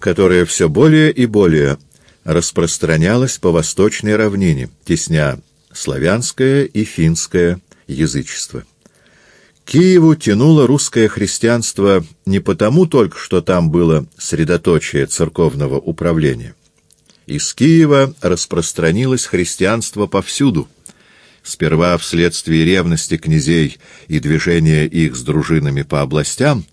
которое все более и более распространялось по восточной равнине, тесня славянское и финское язычество. Киеву тянуло русское христианство не потому только, что там было средоточие церковного управления. Из Киева распространилось христианство повсюду, сперва вследствие ревности князей и движения их с дружинами по областям,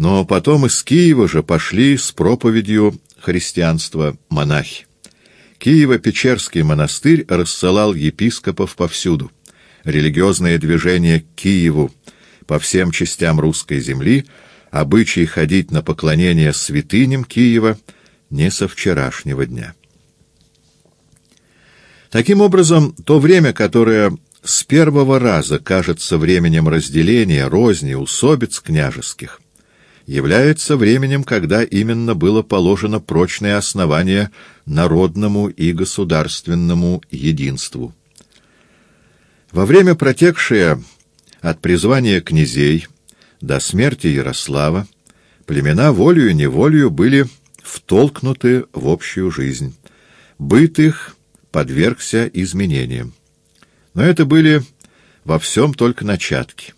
но потом из Киева же пошли с проповедью христианства монахи. Киево-Печерский монастырь рассылал епископов повсюду. Религиозное движение к Киеву по всем частям русской земли, обычай ходить на поклонение святыням Киева не со вчерашнего дня. Таким образом, то время, которое с первого раза кажется временем разделения, розни, усобиц княжеских, является временем, когда именно было положено прочное основание народному и государственному единству. Во время протекшее от призвания князей до смерти Ярослава племена волею и неволею были втолкнуты в общую жизнь. Быт их подвергся изменениям. Но это были во всем только начатки.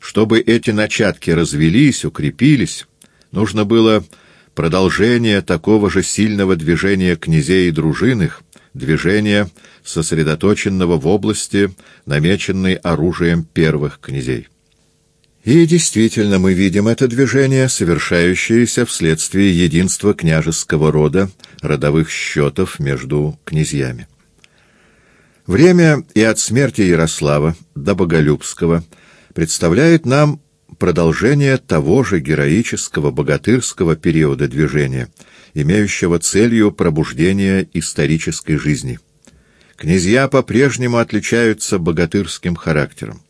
Чтобы эти начатки развелись, укрепились, нужно было продолжение такого же сильного движения князей и дружинных, движения, сосредоточенного в области, намеченной оружием первых князей. И действительно мы видим это движение, совершающееся вследствие единства княжеского рода, родовых счетов между князьями. Время и от смерти Ярослава до Боголюбского представляет нам продолжение того же героического богатырского периода движения, имеющего целью пробуждения исторической жизни. Князья по-прежнему отличаются богатырским характером.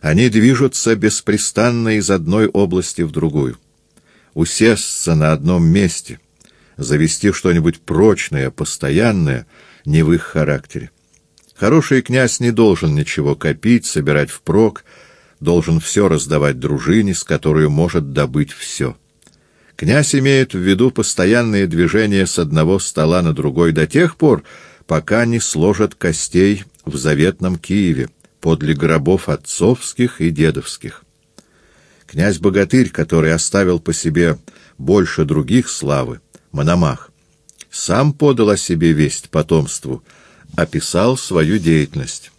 Они движутся беспрестанно из одной области в другую. Усесться на одном месте, завести что-нибудь прочное, постоянное, не в их характере. Хороший князь не должен ничего копить, собирать впрок, должен все раздавать дружине, с которой может добыть все. Князь имеет в виду постоянные движения с одного стола на другой до тех пор, пока не сложат костей в заветном Киеве, подле гробов отцовских и дедовских. Князь-богатырь, который оставил по себе больше других славы, Мономах, сам подал о себе весть потомству, описал свою деятельность.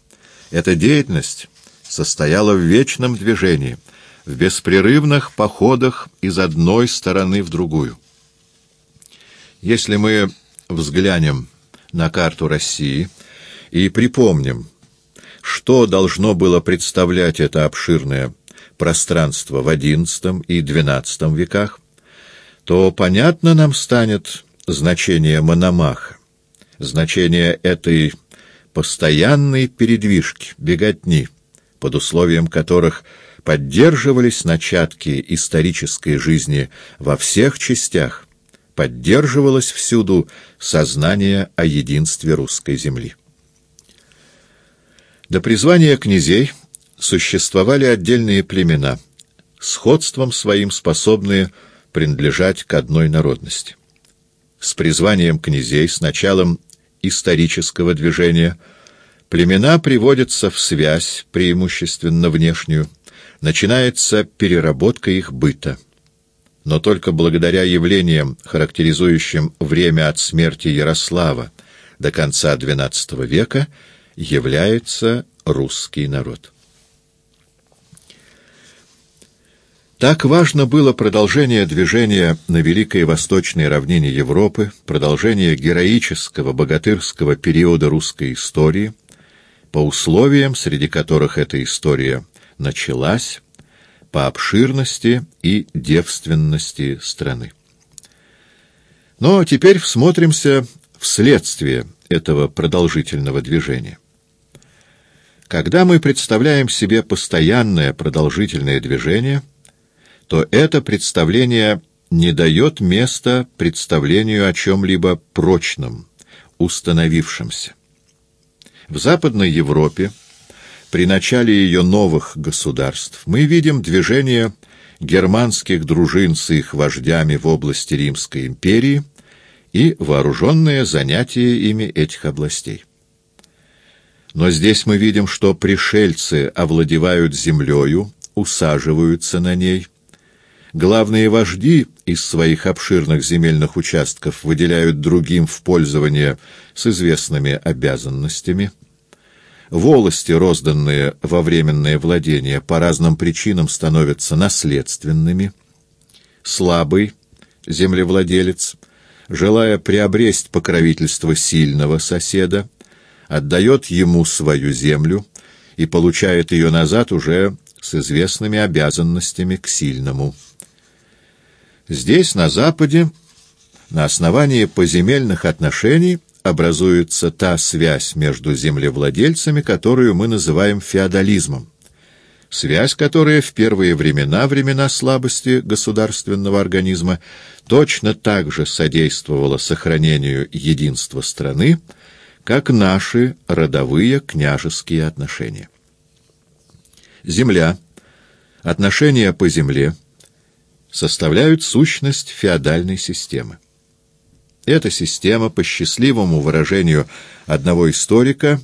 Эта деятельность состояла в вечном движении, в беспрерывных походах из одной стороны в другую. Если мы взглянем на карту России и припомним, что должно было представлять это обширное пространство в XI и XII веках, то понятно нам станет значение Мономаха, значение этой постоянной передвижки, беготни, под условием которых поддерживались начатки исторической жизни во всех частях, поддерживалось всюду сознание о единстве русской земли. До призвания князей существовали отдельные племена, сходством своим способные принадлежать к одной народности. С призванием князей, с началом исторического движения – Племена приводятся в связь, преимущественно внешнюю, начинается переработка их быта. Но только благодаря явлениям, характеризующим время от смерти Ярослава до конца XII века, является русский народ. Так важно было продолжение движения на Великой Восточной равнине Европы, продолжение героического богатырского периода русской истории — по условиям, среди которых эта история началась, по обширности и девственности страны. Но теперь всмотримся в следствие этого продолжительного движения. Когда мы представляем себе постоянное продолжительное движение, то это представление не дает места представлению о чем-либо прочном, установившемся. В Западной Европе, при начале ее новых государств, мы видим движение германских дружин с их вождями в области Римской империи и вооруженное занятие ими этих областей. Но здесь мы видим, что пришельцы овладевают землею, усаживаются на ней. Главные вожди из своих обширных земельных участков выделяют другим в пользование с известными обязанностями. Волости, розданные во временное владение, по разным причинам становятся наследственными. Слабый землевладелец, желая приобресть покровительство сильного соседа, отдает ему свою землю и получает ее назад уже с известными обязанностями к сильному. Здесь, на Западе, на основании поземельных отношений образуется та связь между землевладельцами, которую мы называем феодализмом. Связь, которая в первые времена, времена слабости государственного организма, точно так же содействовала сохранению единства страны, как наши родовые княжеские отношения. Земля, отношения по земле составляют сущность феодальной системы. Эта система, по счастливому выражению одного историка,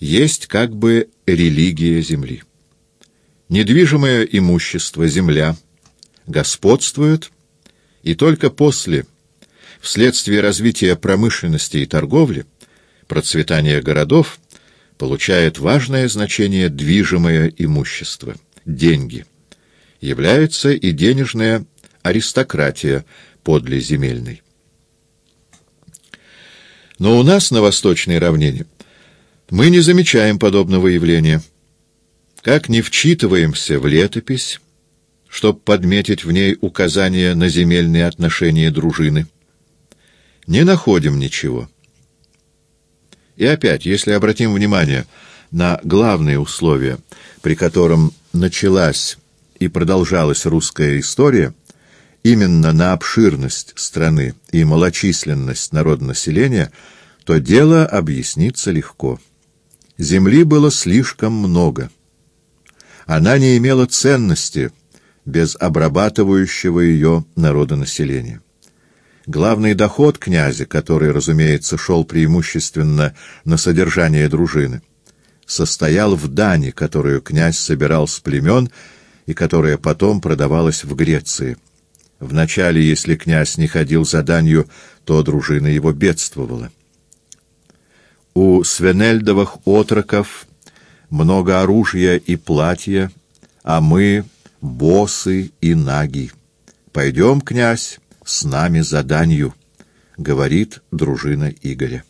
есть как бы религия земли. Недвижимое имущество, земля, господствует, и только после, вследствие развития промышленности и торговли, процветание городов получает важное значение движимое имущество – деньги. Является и денежная аристократия подле земельной. Но у нас на восточной равнине мы не замечаем подобного явления. Как не вчитываемся в летопись, чтобы подметить в ней указания на земельные отношения дружины, не находим ничего. И опять, если обратим внимание на главные условия, при котором началась и продолжалась русская история, именно на обширность страны и малочисленность народонаселения, то дело объяснится легко. Земли было слишком много. Она не имела ценности без обрабатывающего ее народонаселения. Главный доход князя, который, разумеется, шел преимущественно на содержание дружины, состоял в дани, которую князь собирал с племен и которая потом продавалась в Греции. Вначале, если князь не ходил за данью, то дружина его бедствовала. У свенельдовых отроков много оружия и платья, а мы — босы и наги. Пойдем, князь, с нами заданью, — говорит дружина Игоря.